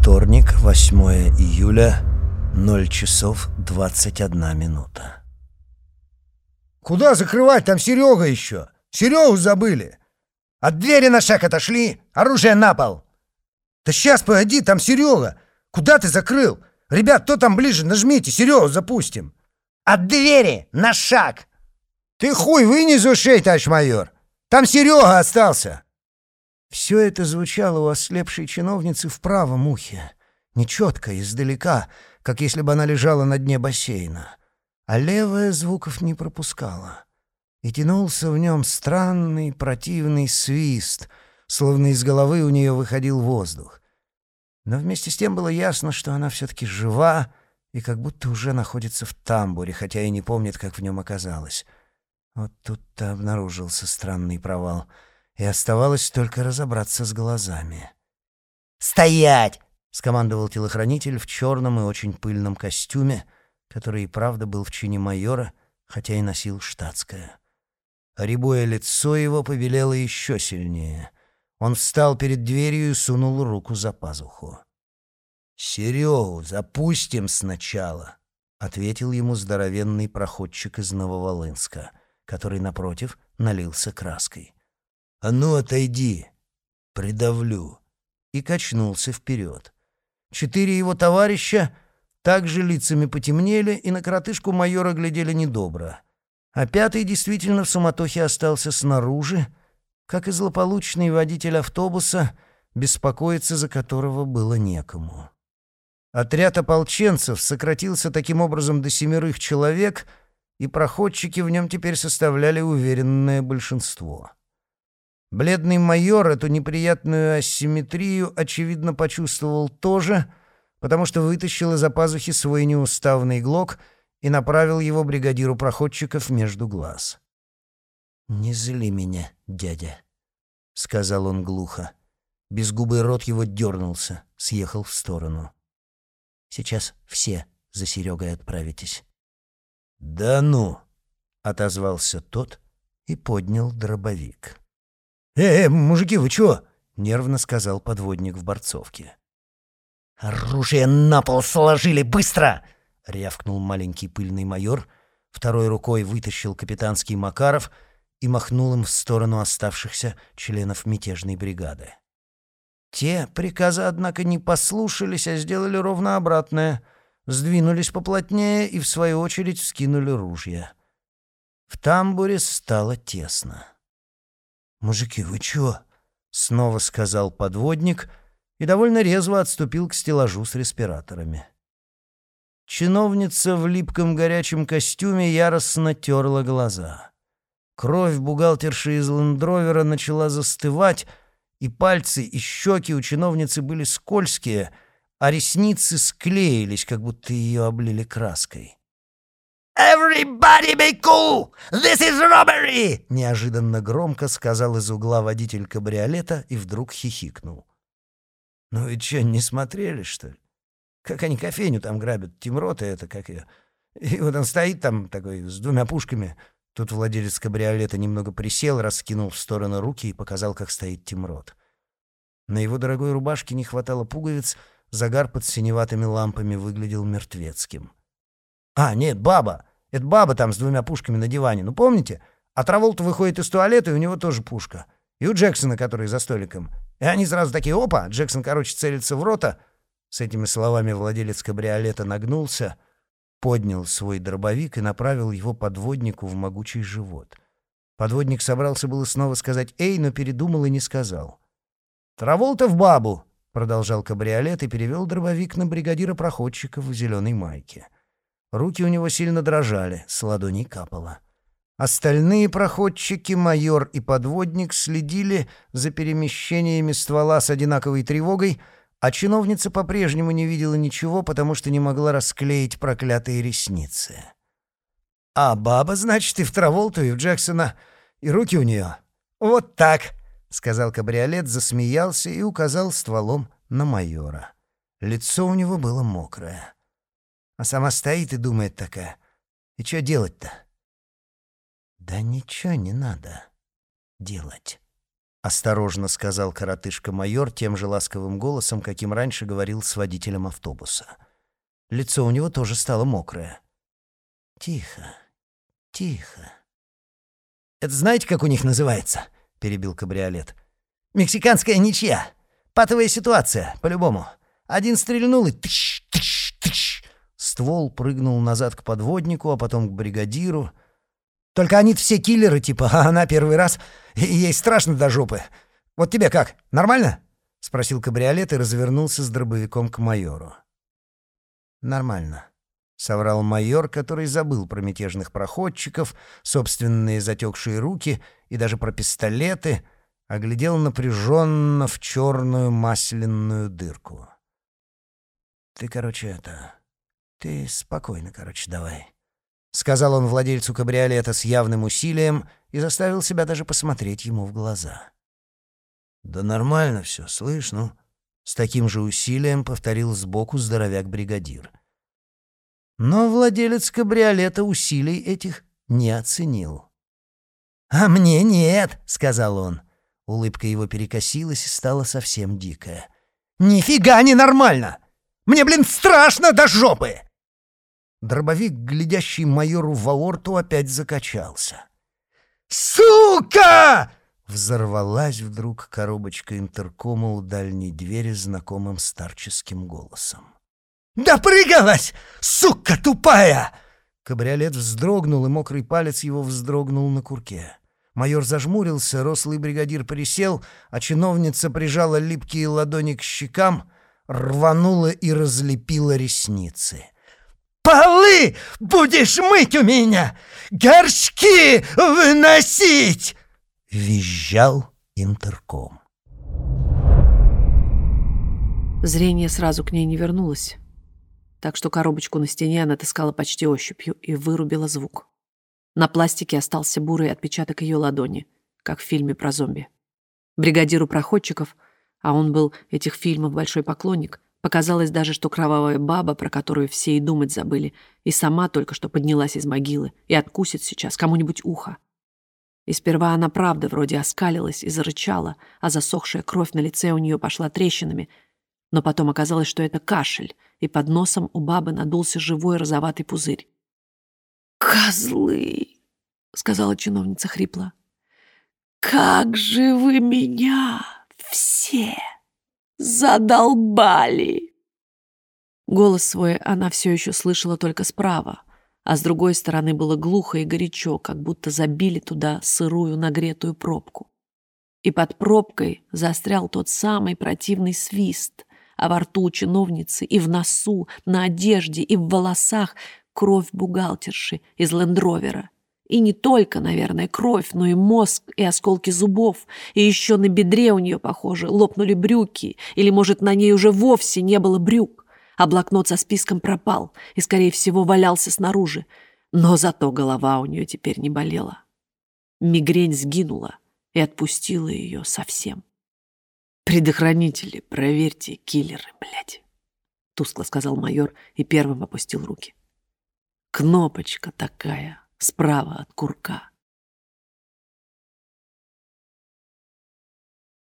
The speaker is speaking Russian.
Вторник, 8 июля, 0 часов 21 минута. Куда закрывать? Там Серега еще. Серегу забыли. От двери на шаг отошли. Оружие на пол. Да сейчас, погоди, там Серега. Куда ты закрыл? Ребят, кто там ближе? Нажмите, Серегу запустим. От двери на шаг. Ты хуй вынь из ушей, товарищ майор. Там Серега остался. Все это звучало у ослепшей чиновницы в правом ухе. Нечетко, издалека, как если бы она лежала на дне бассейна. А левая звуков не пропускала. И тянулся в нем странный противный свист, словно из головы у нее выходил воздух. Но вместе с тем было ясно, что она все-таки жива и как будто уже находится в тамбуре, хотя и не помнит, как в нем оказалась. Вот тут-то обнаружился странный провал, и оставалось только разобраться с глазами. «Стоять!» — скомандовал телохранитель в черном и очень пыльном костюме, который и правда был в чине майора, хотя и носил штатское. Рябое лицо его побелело еще сильнее. Он встал перед дверью и сунул руку за пазуху. «Серегу запустим сначала», — ответил ему здоровенный проходчик из Нововолынска, который, напротив, налился краской. «А ну, отойди! Придавлю!» И качнулся вперед. Четыре его товарища также лицами потемнели и на коротышку майора глядели недобро. А пятый действительно в суматохе остался снаружи, как и злополучный водитель автобуса, беспокоиться за которого было некому. Отряд ополченцев сократился таким образом до семерых человек, и проходчики в нем теперь составляли уверенное большинство. Бледный майор эту неприятную асимметрию, очевидно, почувствовал тоже, потому что вытащил из-за пазухи свой неуставный глок и направил его бригадиру проходчиков между глаз. «Не зли меня, дядя», — сказал он глухо. Без губы рот его дернулся, съехал в сторону. «Сейчас все за Серегой отправитесь». «Да ну!» — отозвался тот и поднял дробовик. «Э, -э мужики, вы чего?» — нервно сказал подводник в борцовке. «Оружие на пол сложили! Быстро!» — рявкнул маленький пыльный майор, второй рукой вытащил капитанский Макаров и махнул им в сторону оставшихся членов мятежной бригады. Те приказа, однако, не послушались, а сделали ровно обратное. Сдвинулись поплотнее и, в свою очередь, вскинули ружья. В тамбуре стало тесно. «Мужики, вы чего?» — снова сказал подводник и довольно резво отступил к стеллажу с респираторами. Чиновница в липком горячем костюме яростно терла глаза. Кровь бухгалтерши из лендровера начала застывать, и пальцы и щеки у чиновницы были скользкие, а ресницы склеились, как будто ее облили краской. «Everybody be cool! This is robbery!» Неожиданно громко сказал из угла водитель кабриолета и вдруг хихикнул. «Ну и че, не смотрели, что ли? Как они кофейню там грабят, Тимрота это, как ее. И вот он стоит там такой, с двумя пушками. Тут владелец кабриолета немного присел, раскинул в стороны руки и показал, как стоит Тимрот. На его дорогой рубашке не хватало пуговиц, загар под синеватыми лампами выглядел мертвецким. А, нет, баба. Это баба там с двумя пушками на диване. Ну, помните? А Траволта выходит из туалета, и у него тоже пушка. И у Джексона, который за столиком. И они сразу такие, опа, Джексон, короче, целится в рота. С этими словами владелец кабриолета нагнулся, поднял свой дробовик и направил его подводнику в могучий живот. Подводник собрался было снова сказать «Эй», но передумал и не сказал. «Траволта в бабу!» — продолжал кабриолет и перевел дробовик на бригадира проходчиков в зеленой майке. Руки у него сильно дрожали, с ладоней капало. Остальные проходчики, майор и подводник, следили за перемещениями ствола с одинаковой тревогой, а чиновница по-прежнему не видела ничего, потому что не могла расклеить проклятые ресницы. «А баба, значит, и в Траволту, и в Джексона, и руки у нее. Вот так!» — сказал кабриолет, засмеялся и указал стволом на майора. Лицо у него было мокрое. А сама стоит и думает такая. И что делать-то? Да ничего не надо делать. — осторожно сказал коротышка-майор тем же ласковым голосом, каким раньше говорил с водителем автобуса. Лицо у него тоже стало мокрое. «Тихо, тихо». «Это знаете, как у них называется?» — перебил кабриолет. «Мексиканская ничья. Патовая ситуация, по-любому. Один стрельнул и тыщ, тыщ, тыщ. Ствол прыгнул назад к подводнику, а потом к бригадиру. Только они все киллеры, типа, а она первый раз, и ей страшно до жопы. Вот тебе как, нормально?» — спросил кабриолет и развернулся с дробовиком к майору. «Нормально», — соврал майор, который забыл про мятежных проходчиков, собственные затекшие руки и даже про пистолеты, оглядел напряженно в черную масляную дырку. «Ты, короче, это... Ты спокойно, короче, давай», — сказал он владельцу кабриолета с явным усилием и заставил себя даже посмотреть ему в глаза. «Да нормально все, слышь, ну...» С таким же усилием повторил сбоку здоровяк-бригадир. Но владелец кабриолета усилий этих не оценил. «А мне нет», — сказал он. Улыбка его перекосилась и стала совсем дикая. «Нифига не нормально! Мне, блин, страшно до жопы!» Дробовик, глядящий майору в опять закачался. «Сука!» Взорвалась вдруг коробочка интеркома у дальней двери знакомым старческим голосом. «Допрыгалась, сука тупая!» Кабриолет вздрогнул, и мокрый палец его вздрогнул на курке. Майор зажмурился, рослый бригадир присел, а чиновница прижала липкие ладони к щекам, рванула и разлепила ресницы. «Полы будешь мыть у меня! Горшки выносить!» — визжал интерком. Зрение сразу к ней не вернулось, так что коробочку на стене она таскала почти ощупью и вырубила звук. На пластике остался бурый отпечаток ее ладони, как в фильме про зомби. Бригадиру проходчиков, а он был этих фильмов большой поклонник, показалось даже, что кровавая баба, про которую все и думать забыли, и сама только что поднялась из могилы и откусит сейчас кому-нибудь ухо. И сперва она правда вроде оскалилась и зарычала, а засохшая кровь на лице у нее пошла трещинами, но потом оказалось, что это кашель, и под носом у бабы надулся живой розоватый пузырь. «Козлы!» — сказала чиновница хрипло. «Как же вы меня все задолбали!» Голос свой она все еще слышала только справа, а с другой стороны было глухо и горячо, как будто забили туда сырую нагретую пробку. И под пробкой застрял тот самый противный свист, а во рту у чиновницы и в носу, на одежде и в волосах кровь бухгалтерши из лендровера. И не только, наверное, кровь, но и мозг, и осколки зубов. И еще на бедре у нее, похоже, лопнули брюки. Или, может, на ней уже вовсе не было брюк. А блокнот со списком пропал и, скорее всего, валялся снаружи. Но зато голова у нее теперь не болела. Мигрень сгинула и отпустила ее совсем. «Предохранители, проверьте, киллеры, блядь!» Тускло сказал майор и первым опустил руки. Кнопочка такая, справа от курка.